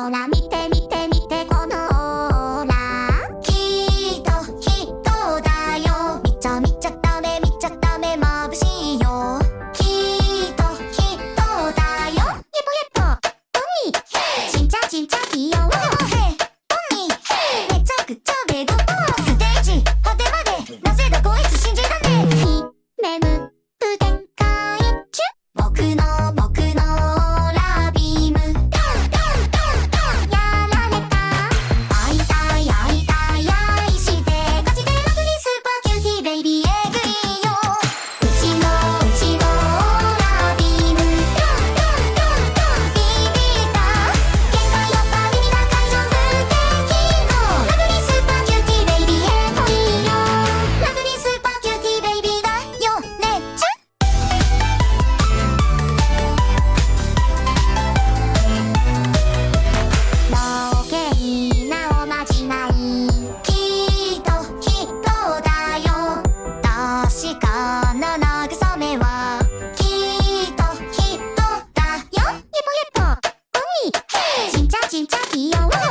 Hola, mi. 家底要